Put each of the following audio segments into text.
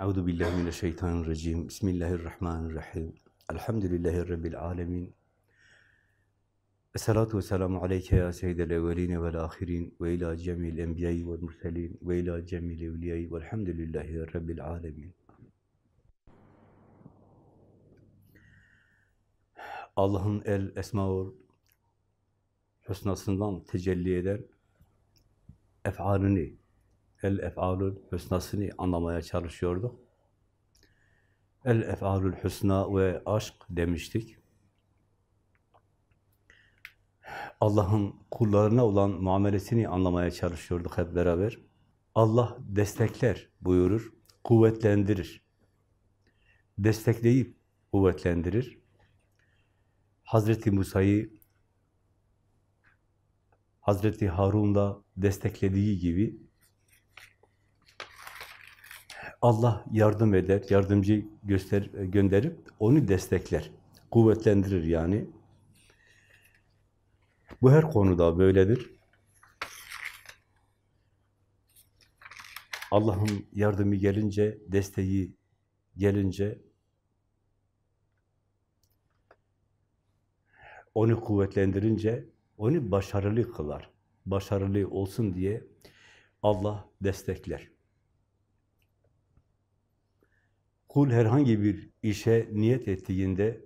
Euzu billahi mineşşeytanirracim. Bismillahirrahmanirrahim. Elhamdülillahi rabbil alamin. Esselatu vesselamu aleyke ya seyyidel evvelin ve'l ahirin ve ila cemil enbiya'i ve'l murselin ve ila cemil evliya'i ve'lhamdülillahi rabbil alamin. Allah'ın el esmaül hüsnasından tecelli eden ef'alini, el ef'alül hüsnasını anlamaya çalışıyorduk. El ef'alül hüsna ve aşk demiştik. Allah'ın kullarına olan muamelesini anlamaya çalışıyorduk hep beraber. Allah destekler buyurur, kuvvetlendirir. Destekleyip kuvvetlendirir. Hazreti Musa'yı Hazreti Harun'da desteklediği gibi Allah yardım eder, yardımcı göster gönderip onu destekler, kuvvetlendirir yani. Bu her konuda böyledir. Allah'ın yardımı gelince, desteği gelince onu kuvvetlendirince onu başarılı kılar. Başarılı olsun diye Allah destekler. Kul herhangi bir işe niyet ettiğinde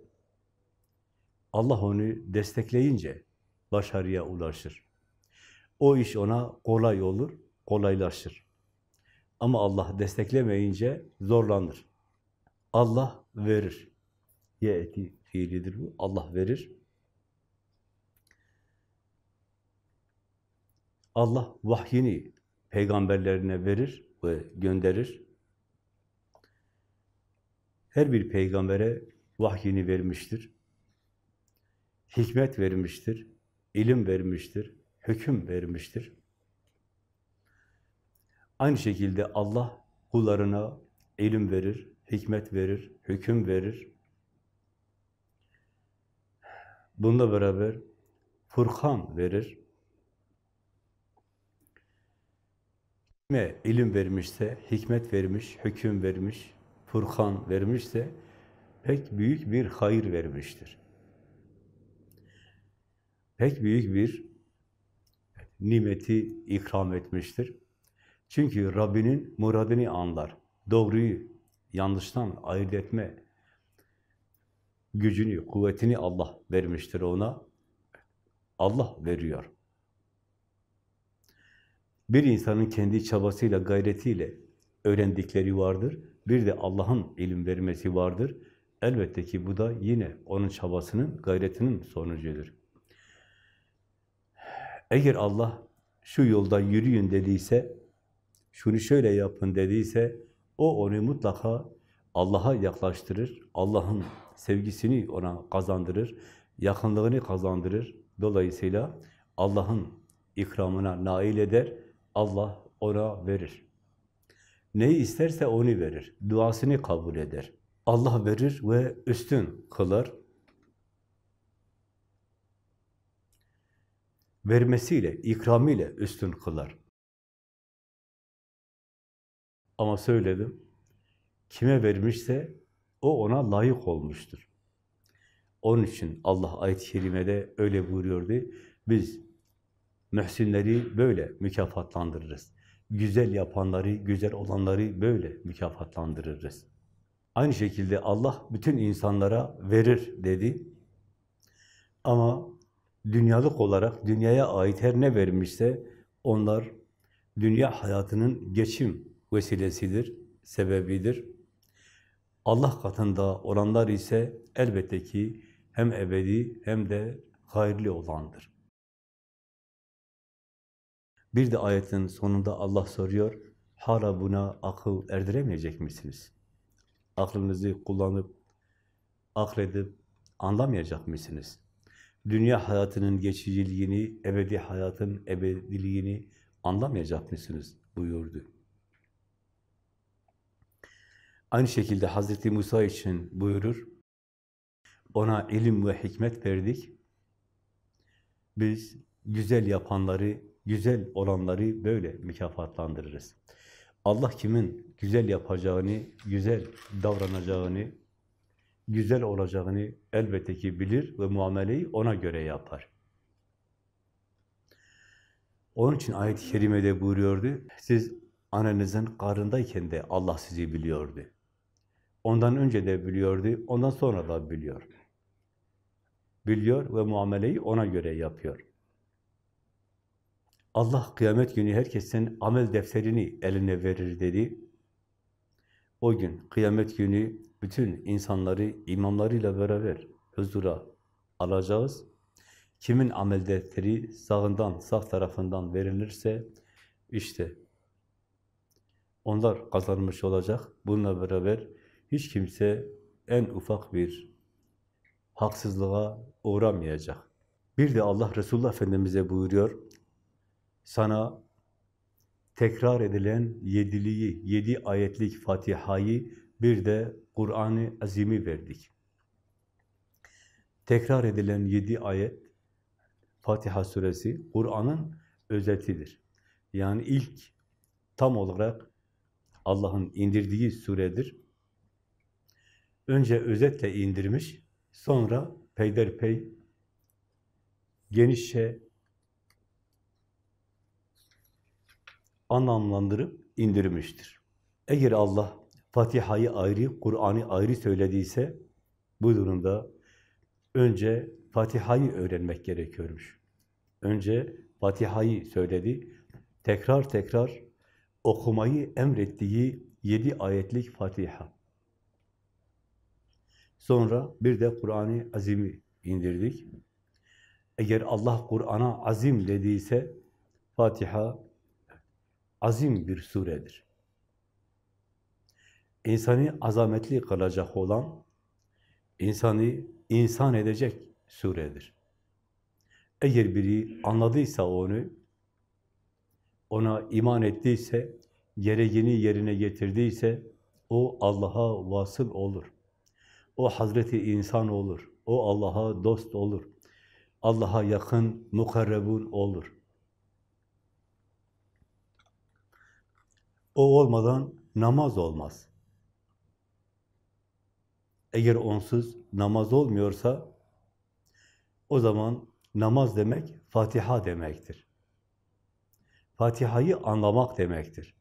Allah onu destekleyince başarıya ulaşır. O iş ona kolay olur, kolaylaşır. Ama Allah desteklemeyince zorlanır. Allah verir. Ye'ti fiilidir bu. Allah verir. Allah vahyini peygamberlerine verir ve gönderir. Her bir peygambere vahyini vermiştir. Hikmet vermiştir, ilim vermiştir, hüküm vermiştir. Aynı şekilde Allah kullarına ilim verir, hikmet verir, hüküm verir. Bununla beraber Furkan verir. Kime ilim vermişse, hikmet vermiş, hüküm vermiş, Furkan vermişse pek büyük bir hayır vermiştir. Pek büyük bir nimeti ikram etmiştir. Çünkü Rabbinin muradını anlar. Doğruyu yanlıştan ayırt etme gücünü, kuvvetini Allah vermiştir ona. Allah veriyor. Bir insanın kendi çabasıyla, gayretiyle öğrendikleri vardır. Bir de Allah'ın ilim vermesi vardır. Elbette ki bu da yine onun çabasının, gayretinin sonucudur. Eğer Allah şu yolda yürüyün dediyse, şunu şöyle yapın dediyse, o onu mutlaka Allah'a yaklaştırır, Allah'ın sevgisini ona kazandırır, yakınlığını kazandırır. Dolayısıyla Allah'ın ikramına nail eder, Allah ona verir. Neyi isterse onu verir. Duasını kabul eder. Allah verir ve üstün kılar. Vermesiyle, ikramıyla üstün kılar. Ama söyledim, kime vermişse o ona layık olmuştur. Onun için Allah ayet-i kerimede öyle buyuruyordu. Biz mühsinleri böyle mükafatlandırırız. Güzel yapanları, güzel olanları böyle mükafatlandırırız. Aynı şekilde Allah bütün insanlara verir dedi. Ama dünyalık olarak dünyaya ait her ne vermişse onlar dünya hayatının geçim vesilesidir, sebebidir. Allah katında olanlar ise elbette ki hem ebedi hem de hayırlı olandır. Bir de ayetin sonunda Allah soruyor, hala buna akıl erdiremeyecek misiniz? Aklınızı kullanıp, akledip, anlamayacak mısınız? Dünya hayatının geçiciliğini, ebedi hayatın ebediliğini anlamayacak mısınız? buyurdu. Aynı şekilde Hazreti Musa için buyurur, ona ilim ve hikmet verdik. Biz güzel yapanları, güzel olanları böyle mükafatlandırırız. Allah kimin güzel yapacağını, güzel davranacağını, güzel olacağını elbette ki bilir ve muameleyi ona göre yapar. Onun için ayet-i kerimede buyuruyordu, siz annenizin karnındayken de Allah sizi biliyordu. Ondan önce de biliyordu, ondan sonra da biliyor. Biliyor ve muameleyi ona göre yapıyor. Allah kıyamet günü herkesin amel defterini eline verir dedi. O gün kıyamet günü bütün insanları imamlarıyla beraber huzura alacağız. Kimin amel defteri sağından, sağ tarafından verilirse işte onlar kazanmış olacak. Bununla beraber hiç kimse en ufak bir haksızlığa uğramayacak. Bir de Allah Resulullah Efendimiz'e buyuruyor, sana tekrar edilen yediliği, yedi ayetlik Fatiha'yı bir de Kur'an-ı Azim'i verdik. Tekrar edilen yedi ayet, Fatiha suresi, Kur'an'ın özetidir. Yani ilk tam olarak Allah'ın indirdiği suredir. Önce özetle indirmiş, sonra peyderpey genişçe anlamlandırıp indirmiştir. Eğer Allah Fatiha'yı ayrı, Kur'an'ı ayrı söylediyse bu durumda önce Fatiha'yı öğrenmek gerekiyormuş. Önce Fatiha'yı söyledi, tekrar tekrar okumayı emrettiği yedi ayetlik Fatiha. Sonra bir de Kur'an-ı Azim'i indirdik. Eğer Allah Kur'an'a azim dediyse Fatiha azim bir suredir. İnsanı azametli kılacak olan, insanı insan edecek suredir. Eğer biri anladıysa onu, ona iman ettiyse, gereğini yerine getirdiyse, o Allah'a vasıl olur. O Hazreti insan olur. O Allah'a dost olur. Allah'a yakın, mukarrebun olur. O olmadan namaz olmaz. Eğer onsuz namaz olmuyorsa, o zaman namaz demek Fatiha demektir. Fatiha'yı anlamak demektir.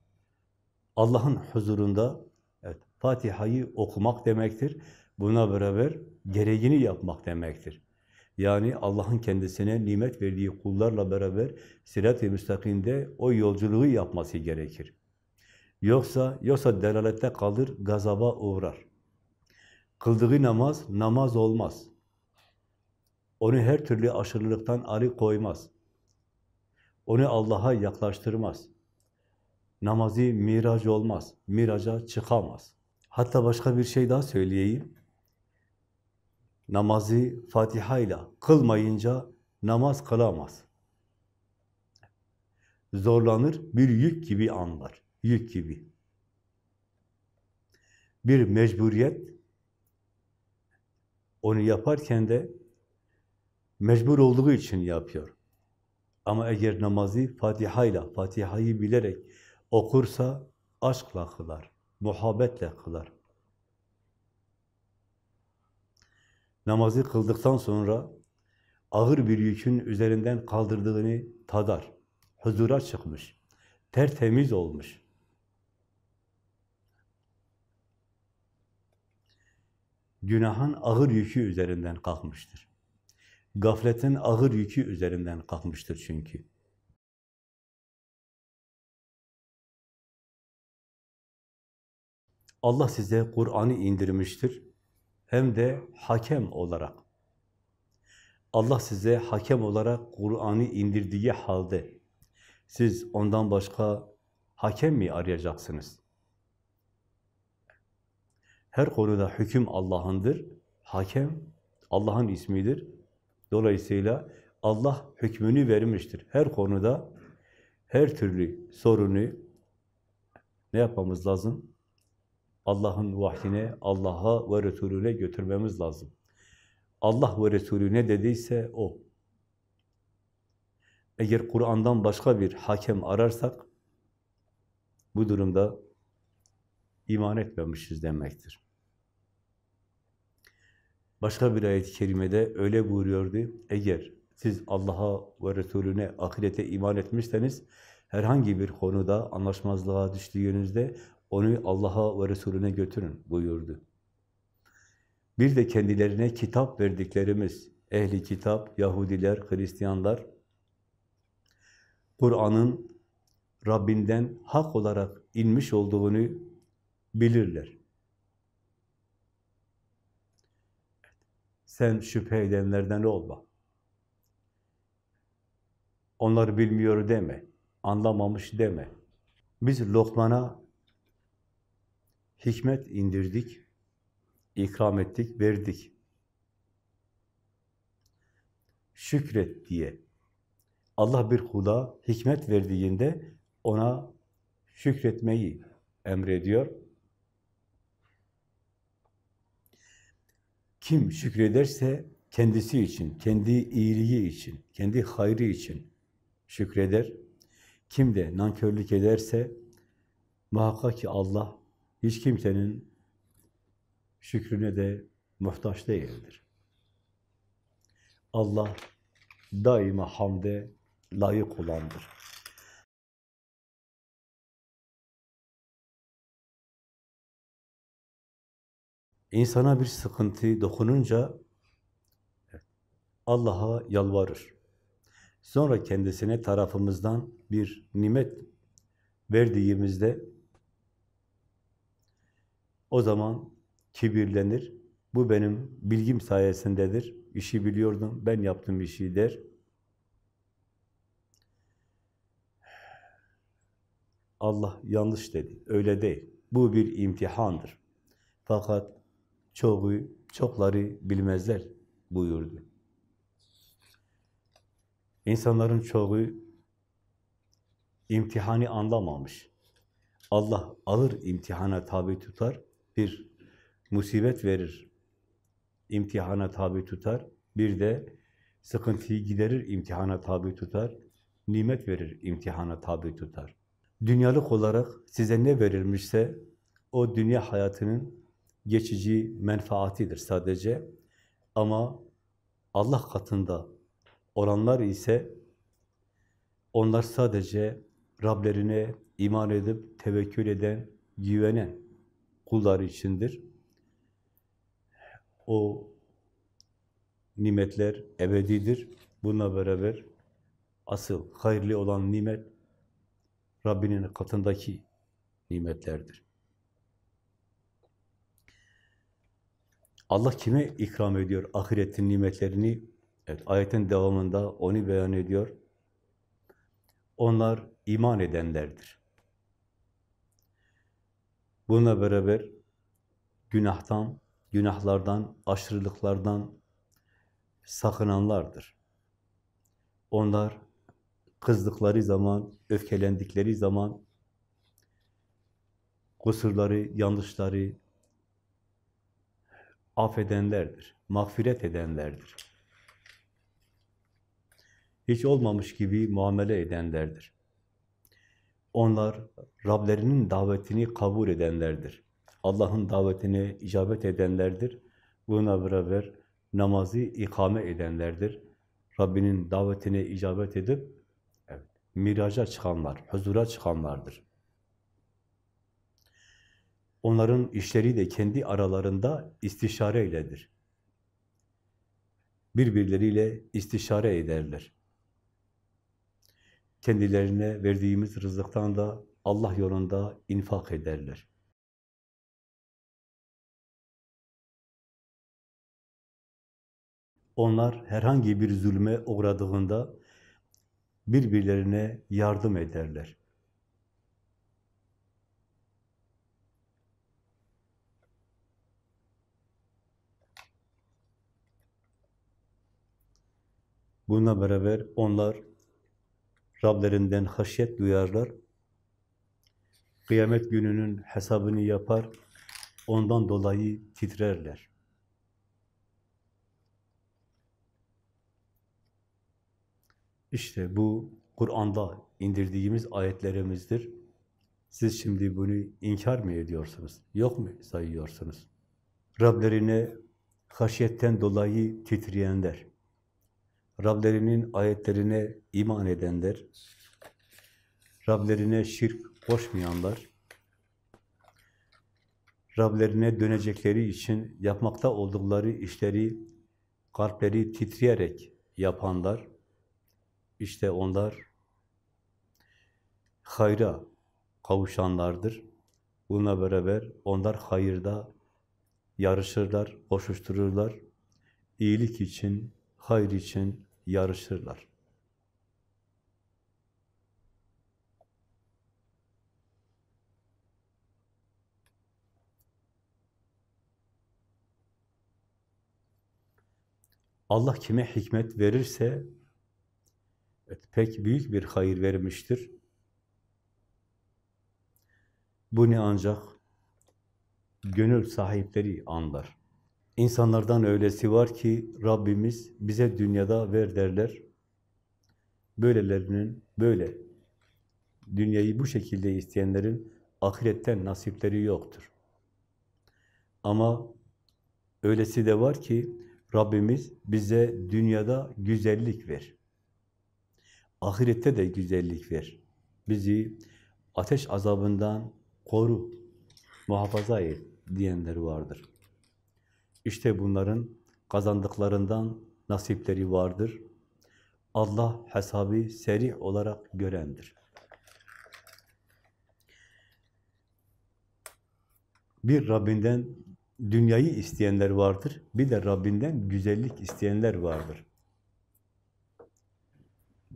Allah'ın huzurunda evet, Fatiha'yı okumak demektir. Buna beraber gereğini yapmak demektir. Yani Allah'ın kendisine nimet verdiği kullarla beraber sirat-i müstakimde o yolculuğu yapması gerekir. Yoksa, yoksa delalette kalır, gazaba uğrar. Kıldığı namaz, namaz olmaz. Onu her türlü aşırılıktan arı koymaz. Onu Allah'a yaklaştırmaz. Namazı mirac olmaz, miraca çıkamaz. Hatta başka bir şey daha söyleyeyim. Namazı Fatiha ile kılmayınca namaz kılamaz. Zorlanır, bir yük gibi anlar yük gibi. Bir mecburiyet, onu yaparken de mecbur olduğu için yapıyor. Ama eğer namazı Fatiha ile, Fatiha'yı bilerek okursa aşkla kılar, muhabbetle kılar. Namazı kıldıktan sonra ağır bir yükün üzerinden kaldırdığını tadar. Huzura çıkmış, tertemiz olmuş. Günahın ağır yükü üzerinden kalkmıştır. Gafletin ağır yükü üzerinden kalkmıştır çünkü. Allah size Kur'an'ı indirmiştir. Hem de hakem olarak. Allah size hakem olarak Kur'an'ı indirdiği halde siz ondan başka hakem mi arayacaksınız? Her konuda hüküm Allah'ındır. Hakem Allah'ın ismidir. Dolayısıyla Allah hükmünü vermiştir. Her konuda her türlü sorunu ne yapmamız lazım? Allah'ın vahyine, Allah'a ve Resulüne götürmemiz lazım. Allah ve Resulü ne dediyse o. Eğer Kur'an'dan başka bir hakem ararsak, Bu durumda iman etmemişiz demektir. Başka bir ayet-i kerimede öyle buyuruyordu. Eğer siz Allah'a ve Resulüne, ahirete iman etmişseniz, herhangi bir konuda anlaşmazlığa düştüğünüzde onu Allah'a ve Resulüne götürün buyurdu. Bir de kendilerine kitap verdiklerimiz, ehli kitap, Yahudiler, Hristiyanlar, Kur'an'ın Rabbinden hak olarak inmiş olduğunu bilirler. Sen şüphe edenlerden olma. Onlar bilmiyor deme, anlamamış deme. Biz Lokman'a hikmet indirdik, ikram ettik, verdik. Şükret diye. Allah bir kula hikmet verdiğinde ona şükretmeyi emrediyor. Kim şükrederse kendisi için, kendi iyiliği için, kendi hayrı için şükreder. Kim de nankörlük ederse muhakkak ki Allah hiç kimsenin şükrüne de muhtaç değildir. Allah daima hamde layık olandır. İnsana bir sıkıntı dokununca Allah'a yalvarır. Sonra kendisine tarafımızdan bir nimet verdiğimizde o zaman kibirlenir. Bu benim bilgim sayesindedir. İşi biliyordum, ben yaptım işi der. Allah yanlış dedi. Öyle değil. Bu bir imtihandır. Fakat çoğu, çokları bilmezler buyurdu. İnsanların çoğu imtihanı anlamamış. Allah alır imtihana tabi tutar, bir musibet verir, imtihana tabi tutar, bir de sıkıntıyı giderir, imtihana tabi tutar, nimet verir, imtihana tabi tutar. Dünyalık olarak size ne verilmişse, o dünya hayatının geçici menfaatidir sadece. Ama Allah katında olanlar ise onlar sadece Rablerine iman edip tevekkül eden, güvenen kulları içindir. O nimetler ebedidir. Bununla beraber asıl hayırlı olan nimet Rabbinin katındaki nimetlerdir. Allah kime ikram ediyor ahiretin nimetlerini? Evet, ayetin devamında onu beyan ediyor. Onlar iman edenlerdir. Bununla beraber günahtan, günahlardan, aşırılıklardan sakınanlardır. Onlar kızdıkları zaman, öfkelendikleri zaman kusurları, yanlışları affedenlerdir, mağfiret edenlerdir. Hiç olmamış gibi muamele edenlerdir. Onlar Rablerinin davetini kabul edenlerdir. Allah'ın davetine icabet edenlerdir. Buna beraber namazı ikame edenlerdir. Rabbinin davetine icabet edip evet, miraca çıkanlar, huzura çıkanlardır. Onların işleri de kendi aralarında istişare iledir. Birbirleriyle istişare ederler. Kendilerine verdiğimiz rızıktan da Allah yolunda infak ederler. Onlar herhangi bir zulme uğradığında birbirlerine yardım ederler. Bununla beraber onlar Rablerinden haşyet duyarlar. Kıyamet gününün hesabını yapar. Ondan dolayı titrerler. İşte bu Kur'an'da indirdiğimiz ayetlerimizdir. Siz şimdi bunu inkar mı ediyorsunuz? Yok mu sayıyorsunuz? Rablerine haşyetten dolayı titreyenler, Rablerinin ayetlerine iman edenler, Rablerine şirk koşmayanlar, Rablerine dönecekleri için yapmakta oldukları işleri kalpleri titreyerek yapanlar, işte onlar hayra kavuşanlardır. Bununla beraber onlar hayırda yarışırlar, koşuştururlar. İyilik için, hayır için yarışırlar. Allah kime hikmet verirse evet, pek büyük bir hayır vermiştir. Bunu ancak gönül sahipleri anlar. İnsanlardan öylesi var ki Rabbimiz bize dünyada ver derler. Böylelerinin böyle dünyayı bu şekilde isteyenlerin ahiretten nasipleri yoktur. Ama öylesi de var ki Rabbimiz bize dünyada güzellik ver. Ahirette de güzellik ver. Bizi ateş azabından koru, muhafaza et diyenler vardır. İşte bunların kazandıklarından nasipleri vardır. Allah hesabı seri olarak görendir. Bir Rabbinden dünyayı isteyenler vardır. Bir de Rabbinden güzellik isteyenler vardır.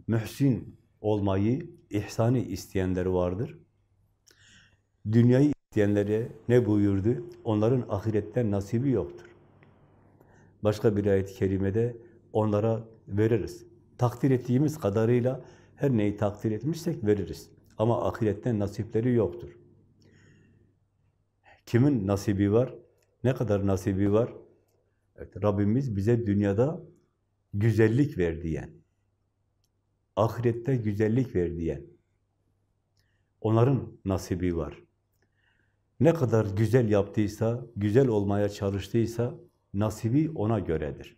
Mühsin olmayı, ihsanı isteyenler vardır. Dünyayı isteyenlere ne buyurdu? Onların ahiretten nasibi yoktur. Başka bir ayet-i kerimede onlara veririz. Takdir ettiğimiz kadarıyla her neyi takdir etmişsek veririz. Ama ahiretten nasipleri yoktur. Kimin nasibi var? Ne kadar nasibi var? Evet, Rabbimiz bize dünyada güzellik ver diyen, ahirette güzellik ver diyen, onların nasibi var. Ne kadar güzel yaptıysa, güzel olmaya çalıştıysa, nasibi ona göredir.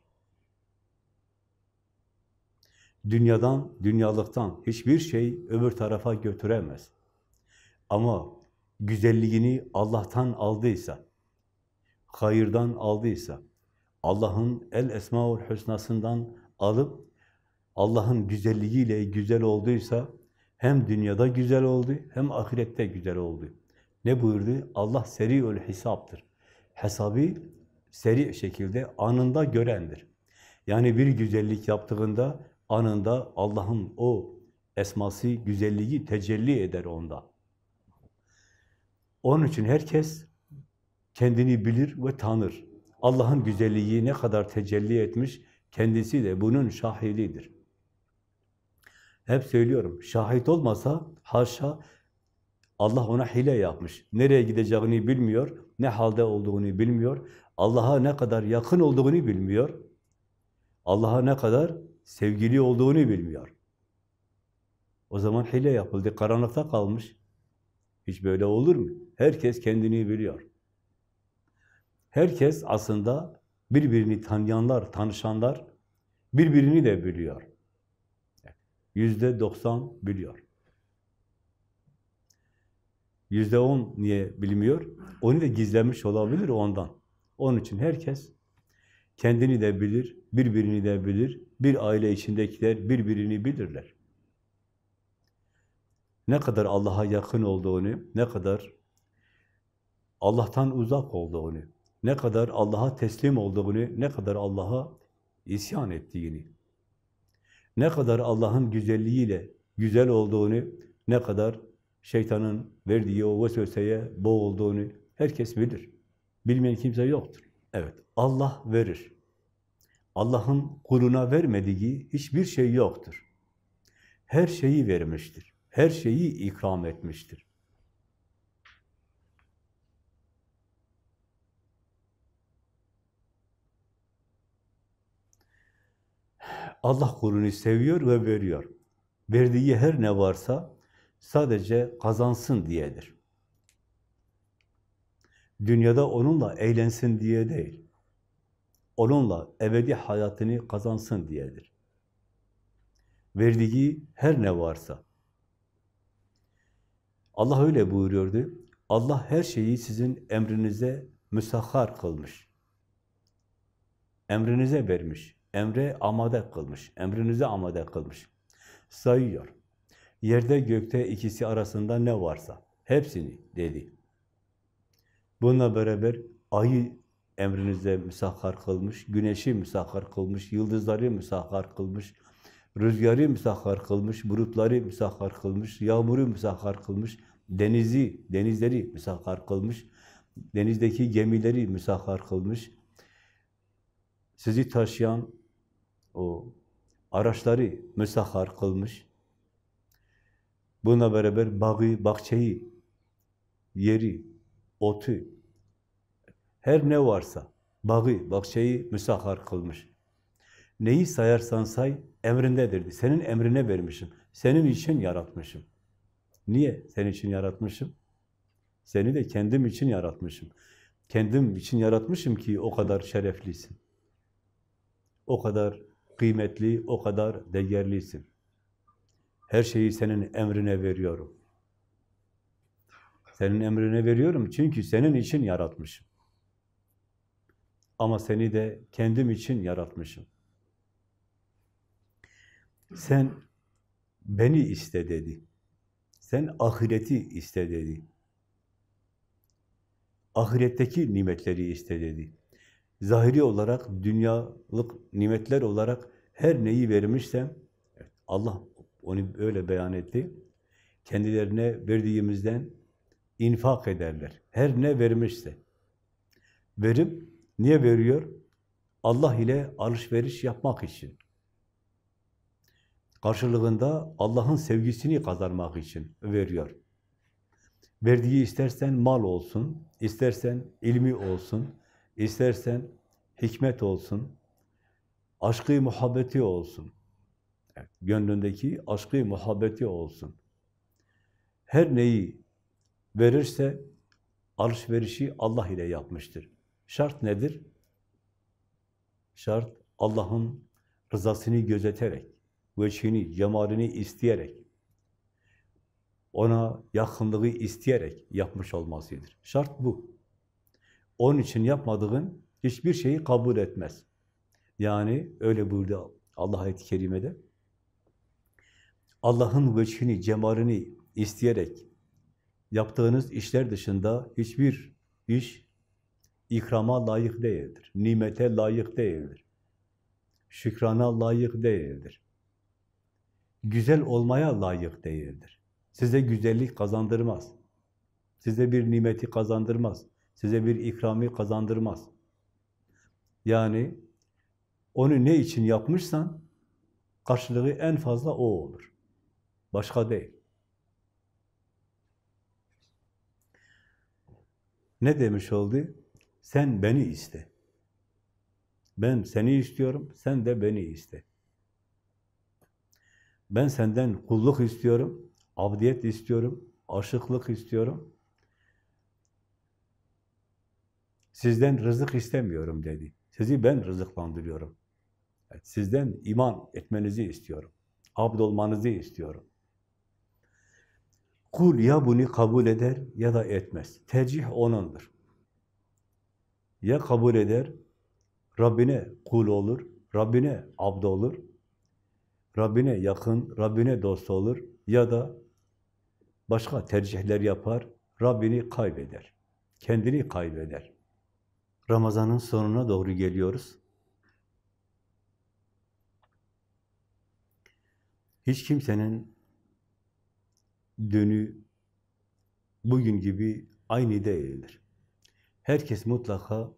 Dünyadan, dünyalıktan hiçbir şey öbür tarafa götüremez. Ama güzelliğini Allah'tan aldıysa, hayırdan aldıysa, Allah'ın el esmaül hüsnasından alıp Allah'ın güzelliğiyle güzel olduysa hem dünyada güzel oldu hem ahirette güzel oldu. Ne buyurdu? Allah seri'ül hesaptır. Hesabı seri şekilde anında görendir. Yani bir güzellik yaptığında anında Allah'ın o esması, güzelliği tecelli eder onda. Onun için herkes kendini bilir ve tanır. Allah'ın güzelliği ne kadar tecelli etmiş, kendisi de bunun şahididir. Hep söylüyorum, şahit olmasa haşa Allah ona hile yapmış. Nereye gideceğini bilmiyor, ne halde olduğunu bilmiyor, Allah'a ne kadar yakın olduğunu bilmiyor, Allah'a ne kadar sevgili olduğunu bilmiyor. O zaman hile yapıldı, karanlıkta kalmış. Hiç böyle olur mu? Herkes kendini biliyor. Herkes aslında birbirini tanıyanlar, tanışanlar birbirini de biliyor. Yüzde doksan biliyor. Yüzde on niye bilmiyor? Onu da gizlemiş olabilir ondan. Onun için herkes kendini de bilir, birbirini de bilir. Bir aile içindekiler birbirini bilirler. Ne kadar Allah'a yakın olduğunu, ne kadar Allah'tan uzak olduğunu, ne kadar Allah'a teslim olduğunu, ne kadar Allah'a isyan ettiğini, ne kadar Allah'ın güzelliğiyle güzel olduğunu, ne kadar şeytanın verdiği o vesveseye boğulduğunu herkes bilir. Bilmeyen kimse yoktur. Evet, Allah verir. Allah'ın kuluna vermediği hiçbir şey yoktur. Her şeyi vermiştir. Her şeyi ikram etmiştir. Allah kulunu seviyor ve veriyor. Verdiği her ne varsa sadece kazansın diyedir. Dünyada onunla eğlensin diye değil. Onunla ebedi hayatını kazansın diyedir. Verdiği her ne varsa. Allah öyle buyuruyordu. Allah her şeyi sizin emrinize müsahhar kılmış. Emrinize vermiş. Emre amade kılmış. Emrinize amade kılmış. Sayıyor. Yerde gökte ikisi arasında ne varsa hepsini dedi. Bununla beraber ayı emrinize müsahhar kılmış, güneşi müsahhar kılmış, yıldızları müsahhar kılmış, rüzgarı müsahhar kılmış, bulutları müsahhar kılmış, yağmuru müsahhar kılmış, denizi, denizleri müsahhar kılmış, denizdeki gemileri müsahhar kılmış, sizi taşıyan o araçları müsahhar kılmış, Bununla beraber bağı, bahçeyi, yeri, otu, her ne varsa bağı, bahçeyi müsahhar kılmış. Neyi sayarsan say, emrindedir. Senin emrine vermişim. Senin için yaratmışım. Niye senin için yaratmışım? Seni de kendim için yaratmışım. Kendim için yaratmışım ki o kadar şereflisin. O kadar kıymetli, o kadar değerlisin. Her şeyi senin emrine veriyorum. Senin emrine veriyorum çünkü senin için yaratmışım. Ama seni de kendim için yaratmışım. Sen beni iste dedi. Sen ahireti iste dedi. Ahiretteki nimetleri iste dedi. Zahiri olarak, dünyalık nimetler olarak her neyi vermişsem, Allah onu öyle beyan etti. Kendilerine verdiğimizden infak ederler. Her ne vermişse. Verip niye veriyor? Allah ile alışveriş yapmak için. Karşılığında Allah'ın sevgisini kazanmak için veriyor. Verdiği istersen mal olsun, istersen ilmi olsun, istersen hikmet olsun, aşkı muhabbeti olsun. Gönlündeki aşkı muhabbeti olsun. Her neyi verirse alışverişi Allah ile yapmıştır. Şart nedir? Şart Allah'ın rızasını gözeterek, veçhini, cemalini isteyerek, ona yakınlığı isteyerek yapmış olmasıdır. Şart bu. Onun için yapmadığın hiçbir şeyi kabul etmez. Yani öyle buyurdu Allah ayet-i kerimede. Allah'ın veçhini, cemalini isteyerek yaptığınız işler dışında hiçbir iş ikrama layık değildir. Nimete layık değildir. Şükrana layık değildir. Güzel olmaya layık değildir. Size güzellik kazandırmaz. Size bir nimeti kazandırmaz. Size bir ikrami kazandırmaz. Yani onu ne için yapmışsan karşılığı en fazla o olur. Başka değil. Ne demiş oldu? Sen beni iste. Ben seni istiyorum, sen de beni iste. Ben senden kulluk istiyorum, abdiyet istiyorum, aşıklık istiyorum. Sizden rızık istemiyorum dedi. Sizi ben rızıklandırıyorum. sizden iman etmenizi istiyorum. Abd olmanızı istiyorum. Kul ya bunu kabul eder ya da etmez. Tercih onundur. Ya kabul eder, Rabbine kul olur, Rabbine abd olur, Rabbine yakın, Rabbine dost olur ya da başka tercihler yapar, Rabbini kaybeder, kendini kaybeder. Ramazanın sonuna doğru geliyoruz. Hiç kimsenin dönü bugün gibi aynı değildir. Herkes mutlaka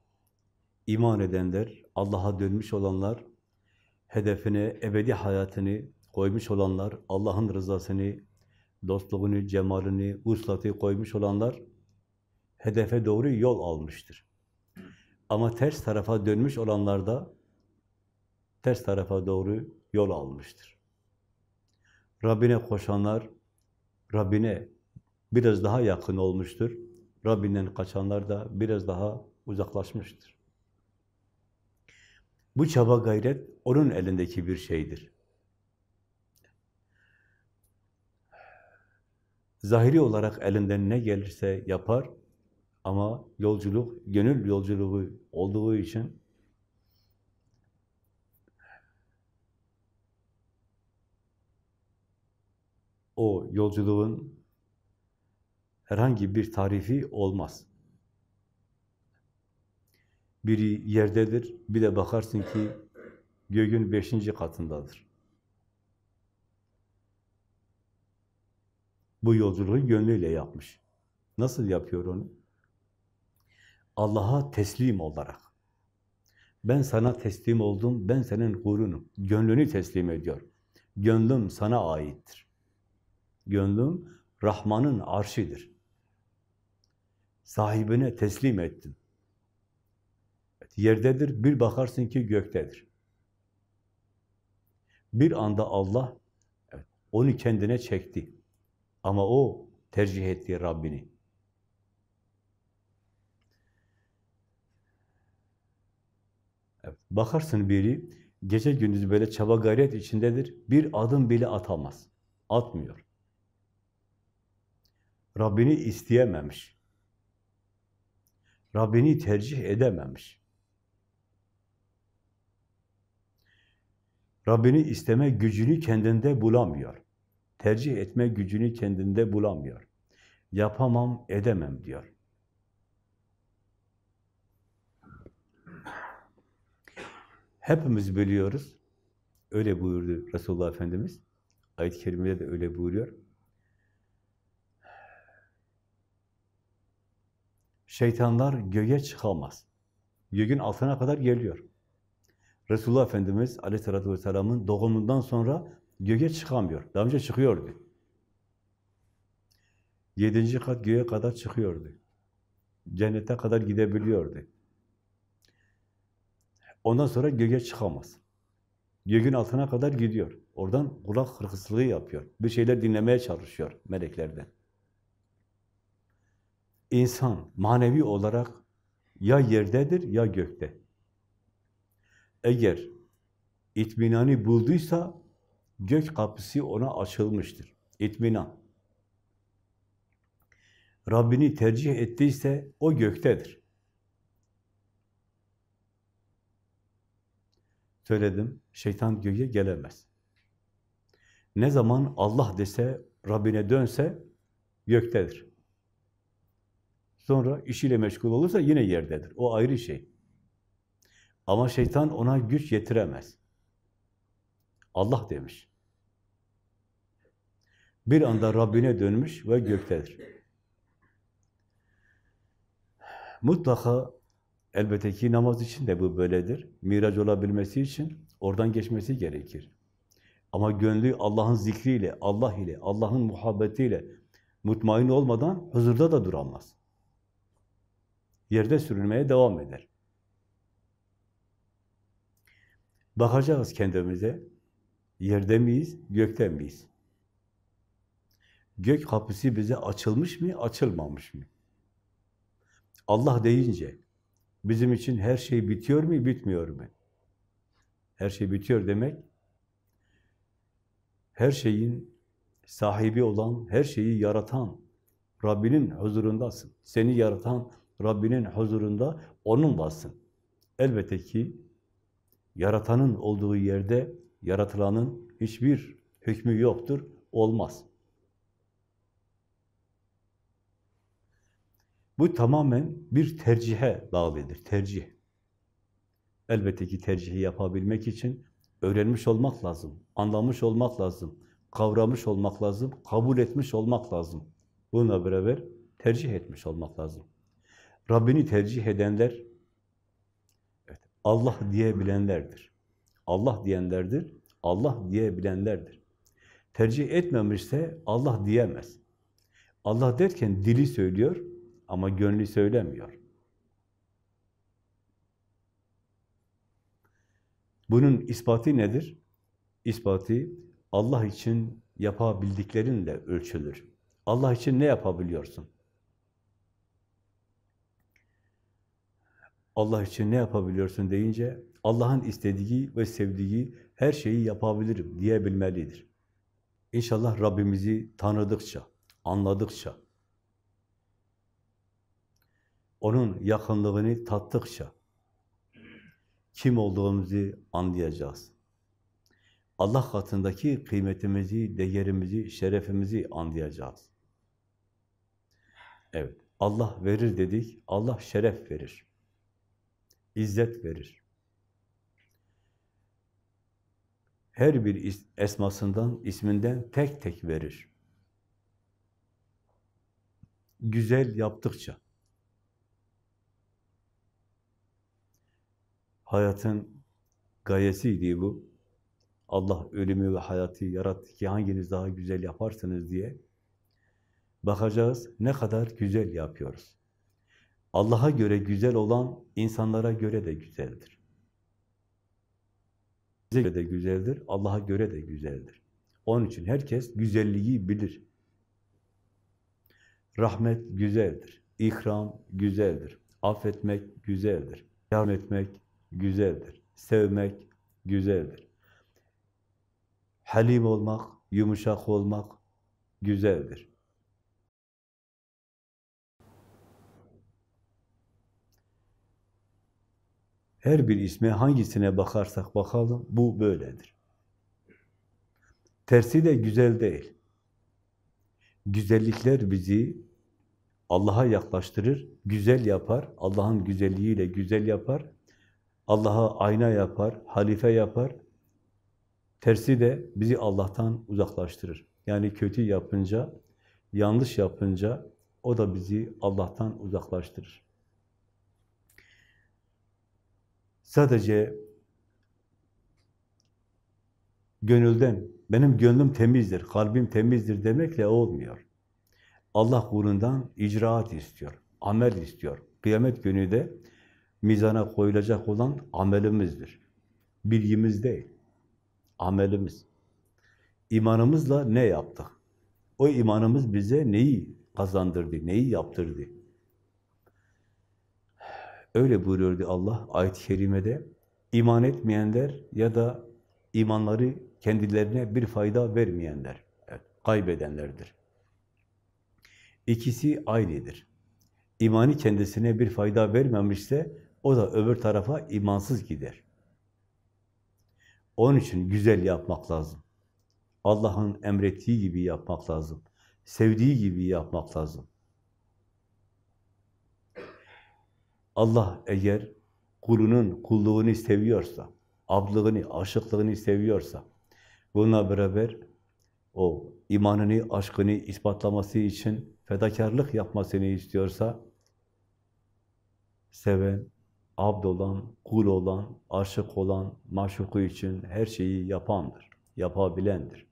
iman edenler, Allah'a dönmüş olanlar, hedefine ebedi hayatını koymuş olanlar, Allah'ın rızasını, dostluğunu, cemalini, uslatı koymuş olanlar, hedefe doğru yol almıştır. Ama ters tarafa dönmüş olanlar da ters tarafa doğru yol almıştır. Rabbine koşanlar, Rabbine biraz daha yakın olmuştur. Rabbinden kaçanlar da biraz daha uzaklaşmıştır. Bu çaba gayret onun elindeki bir şeydir. Zahiri olarak elinden ne gelirse yapar ama yolculuk, gönül yolculuğu olduğu için o yolculuğun herhangi bir tarifi olmaz. Biri yerdedir, bir de bakarsın ki göğün beşinci katındadır. Bu yolculuğu gönlüyle yapmış. Nasıl yapıyor onu? Allah'a teslim olarak. Ben sana teslim oldum, ben senin kurunum. Gönlünü teslim ediyor. Gönlüm sana aittir. Gönlüm Rahman'ın arşidir. Sahibine teslim ettim. Yerdedir, bir bakarsın ki göktedir. Bir anda Allah onu kendine çekti. Ama o tercih etti Rabbini. Bakarsın biri gece gündüz böyle çaba gayret içindedir. Bir adım bile atamaz. Atmıyor. Rabbini isteyememiş. Rabbini tercih edememiş. Rabbini isteme gücünü kendinde bulamıyor. Tercih etme gücünü kendinde bulamıyor. Yapamam, edemem diyor. Hepimiz biliyoruz. Öyle buyurdu Resulullah Efendimiz. Ayet-i Kerime'de de öyle buyuruyor. Şeytanlar göğe çıkamaz. Göğün altına kadar geliyor. Resulullah Efendimiz Aleyhisselatü Vesselam'ın doğumundan sonra göğe çıkamıyor. Daha önce çıkıyordu. Yedinci kat göğe kadar çıkıyordu. Cennete kadar gidebiliyordu. Ondan sonra göğe çıkamaz. Göğün altına kadar gidiyor. Oradan kulak kırkıslığı yapıyor. Bir şeyler dinlemeye çalışıyor meleklerden. İnsan manevi olarak ya yerdedir ya gökte. Eğer itminanı bulduysa gök kapısı ona açılmıştır. İtminan. Rabbini tercih ettiyse o göktedir. Söyledim, şeytan göğe gelemez. Ne zaman Allah dese, Rabbine dönse göktedir. Sonra işiyle meşgul olursa yine yerdedir. O ayrı şey. Ama şeytan ona güç yetiremez. Allah demiş. Bir anda Rabbine dönmüş ve göktedir. Mutlaka elbette ki namaz için de bu böyledir. Miraç olabilmesi için oradan geçmesi gerekir. Ama gönlü Allah'ın zikriyle, Allah ile, Allah'ın muhabbetiyle mutmain olmadan huzurda da duramaz. Yerde sürünmeye devam eder. Bakacağız kendimize. Yerde miyiz, gökte miyiz? Gök kapısı bize açılmış mı, açılmamış mı? Allah deyince bizim için her şey bitiyor mu, bitmiyor mu? Her şey bitiyor demek, her şeyin sahibi olan, her şeyi yaratan Rabbinin huzurundasın. Seni yaratan Rabbinin huzurunda onunlasın. Elbette ki yaratanın olduğu yerde yaratılanın hiçbir hükmü yoktur, olmaz. Bu tamamen bir tercihe bağlıdır, tercih. Elbette ki tercihi yapabilmek için öğrenmiş olmak lazım, anlamış olmak lazım, kavramış olmak lazım, kabul etmiş olmak lazım. Bununla beraber tercih etmiş olmak lazım. Rabbini tercih edenler, evet, Allah diyebilenlerdir. Allah diyenlerdir, Allah diyebilenlerdir. Tercih etmemişse Allah diyemez. Allah derken dili söylüyor ama gönlü söylemiyor. Bunun ispatı nedir? İspatı Allah için yapabildiklerinle ölçülür. Allah için ne yapabiliyorsun? Allah için ne yapabiliyorsun deyince Allah'ın istediği ve sevdiği her şeyi yapabilirim diyebilmelidir. İnşallah Rabbimizi tanıdıkça, anladıkça, onun yakınlığını tattıkça kim olduğumuzu anlayacağız. Allah katındaki kıymetimizi, değerimizi, şerefimizi anlayacağız. Evet, Allah verir dedik, Allah şeref verir. İzzet verir. Her bir esmasından, isminden tek tek verir. Güzel yaptıkça, hayatın gayesiydi bu. Allah ölümü ve hayatı yarattı ki hanginiz daha güzel yaparsınız diye bakacağız ne kadar güzel yapıyoruz. Allah'a göre güzel olan insanlara göre de güzeldir. Bize göre de güzeldir, Allah'a göre de güzeldir. Onun için herkes güzelliği bilir. Rahmet güzeldir, ikram güzeldir, affetmek güzeldir, yardım etmek güzeldir, sevmek güzeldir. Halim olmak, yumuşak olmak güzeldir. Her bir isme hangisine bakarsak bakalım bu böyledir. Tersi de güzel değil. Güzellikler bizi Allah'a yaklaştırır, güzel yapar, Allah'ın güzelliğiyle güzel yapar, Allah'a ayna yapar, halife yapar. Tersi de bizi Allah'tan uzaklaştırır. Yani kötü yapınca, yanlış yapınca o da bizi Allah'tan uzaklaştırır. Sadece gönülden, benim gönlüm temizdir, kalbim temizdir demekle olmuyor. Allah kulundan icraat istiyor, amel istiyor. Kıyamet günü de mizana koyulacak olan amelimizdir. Bilgimiz değil, amelimiz. İmanımızla ne yaptık? O imanımız bize neyi kazandırdı, neyi yaptırdı? Öyle buyuruyordu Allah ayet-i kerimede. İman etmeyenler ya da imanları kendilerine bir fayda vermeyenler, evet, kaybedenlerdir. İkisi aynıdır. İmanı kendisine bir fayda vermemişse o da öbür tarafa imansız gider. Onun için güzel yapmak lazım. Allah'ın emrettiği gibi yapmak lazım. Sevdiği gibi yapmak lazım. Allah eğer kulunun kulluğunu seviyorsa, abdlığını, aşıklığını seviyorsa, bununla beraber o imanını, aşkını ispatlaması için fedakarlık yapmasını istiyorsa, seven, abd olan, kul olan, aşık olan, maşuku için her şeyi yapandır, yapabilendir.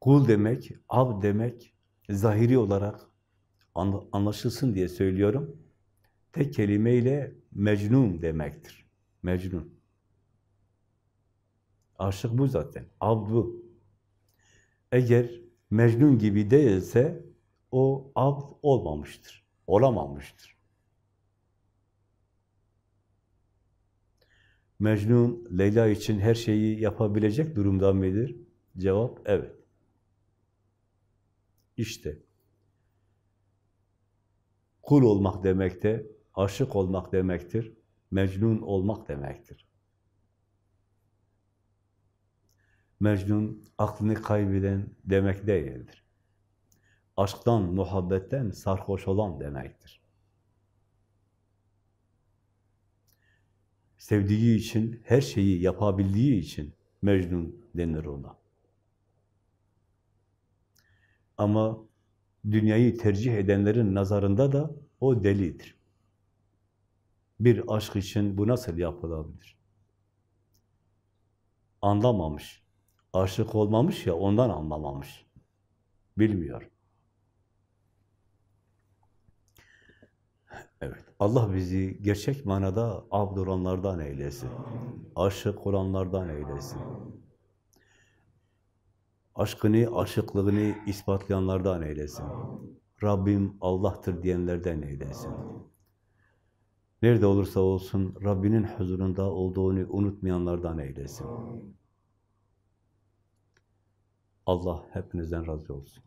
Kul demek, ab demek, zahiri olarak anlaşılsın diye söylüyorum. Tek kelimeyle mecnun demektir. Mecnun. Aşık bu zaten. Ab bu. Eğer mecnun gibi değilse o abd olmamıştır. Olamamıştır. Mecnun, Leyla için her şeyi yapabilecek durumda mıdır? Cevap, evet. İşte, kul olmak demekte, aşık olmak demektir, mecnun olmak demektir. Mecnun, aklını kaybeden demek değildir aşktan, muhabbetten sarhoş olan demektir. Sevdiği için, her şeyi yapabildiği için Mecnun denir ona. Ama dünyayı tercih edenlerin nazarında da o delidir. Bir aşk için bu nasıl yapılabilir? Anlamamış. Aşık olmamış ya ondan anlamamış. Bilmiyor. Evet, Allah bizi gerçek manada abd olanlardan eylesin. Aşık olanlardan eylesin. Aşkını, aşıklığını ispatlayanlardan eylesin. Rabbim Allah'tır diyenlerden eylesin. Nerede olursa olsun Rabbinin huzurunda olduğunu unutmayanlardan eylesin. Allah hepinizden razı olsun.